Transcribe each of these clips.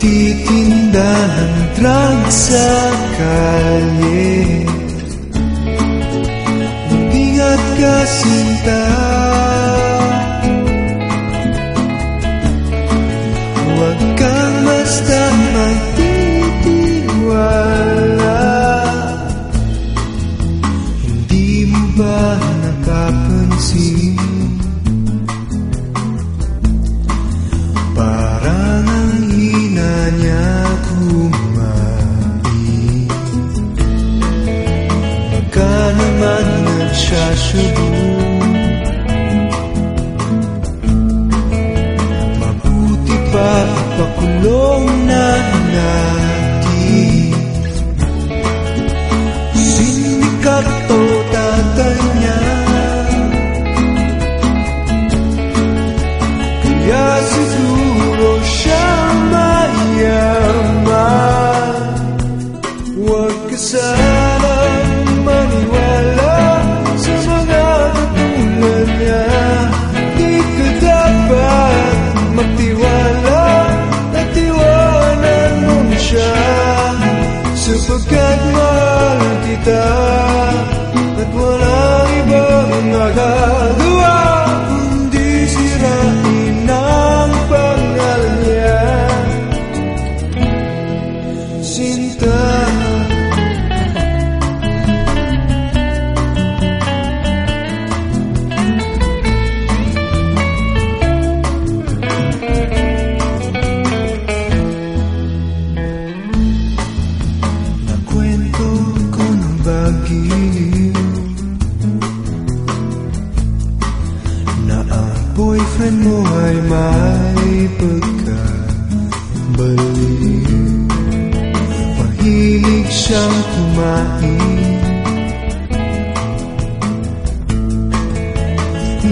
Nagtitinda drugs sa kalye Ya siz mi? cinta Đã quên tôi con bagimu Na ang boyfriend mo ay mahal siyang kumain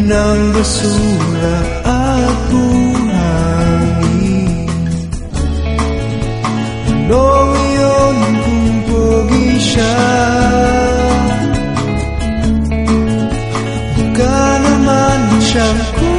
Ng basura at buhangin Ano yun kung pogi siya? Baka naman siyang kontrabida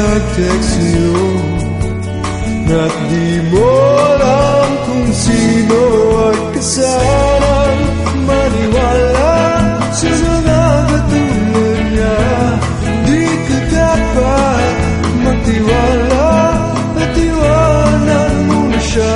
nag-text sa'yo At di mo alam kung sino At kasanang maniwala. Sa mga katulad niya? Di ka dapat magtiwala. At iwanan mo na siya